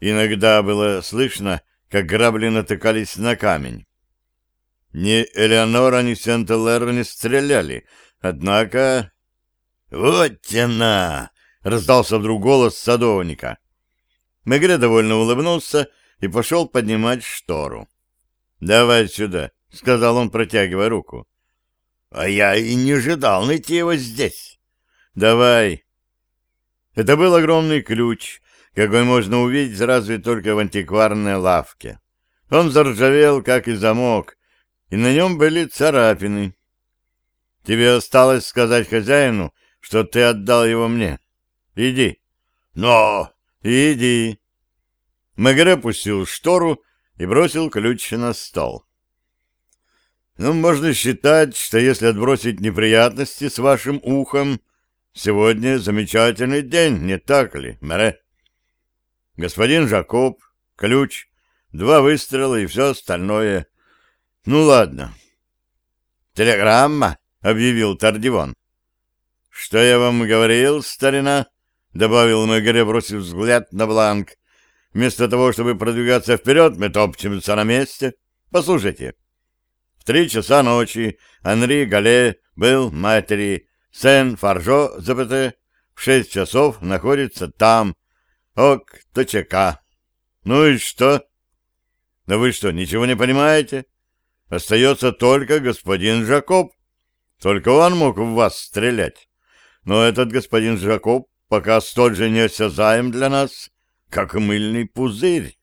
Иногда было слышно, как грабли натыкались на камень. Ни Элеонора, ни Сент-Элэр не стреляли, однако... — Вот она! — раздался вдруг голос садовника. Мегре довольно улыбнулся и пошел поднимать штору. — Давай сюда, — сказал он, протягивая руку. — А я и не ожидал найти его здесь. — Давай. Это был огромный ключ, какой можно увидеть разве только в антикварной лавке. Он заржавел, как и замок, и на нем были царапины. Тебе осталось сказать хозяину, что ты отдал его мне. Иди. Но! Иди. Мегре пустил штору и бросил ключ на стол. Ну, можно считать, что если отбросить неприятности с вашим ухом, сегодня замечательный день, не так ли, Мере? Господин Жакоб, ключ, два выстрела и все остальное. Ну, ладно. Телеграмма, — объявил Тардивон. Что я вам говорил, старина? — добавил Мегре, бросив взгляд на бланк. Вместо того, чтобы продвигаться вперед, мы топчемся на месте. Послушайте. В три часа ночи Анри Гале был матери Сен-Фаржо, ЗПТ, в шесть часов находится там, ок, ТЧК. Ну и что? Да вы что, ничего не понимаете? Остается только господин Жакоб. Только он мог в вас стрелять. Но этот господин Жакоб пока столь же неосязаем для нас, как мыльный пузырь.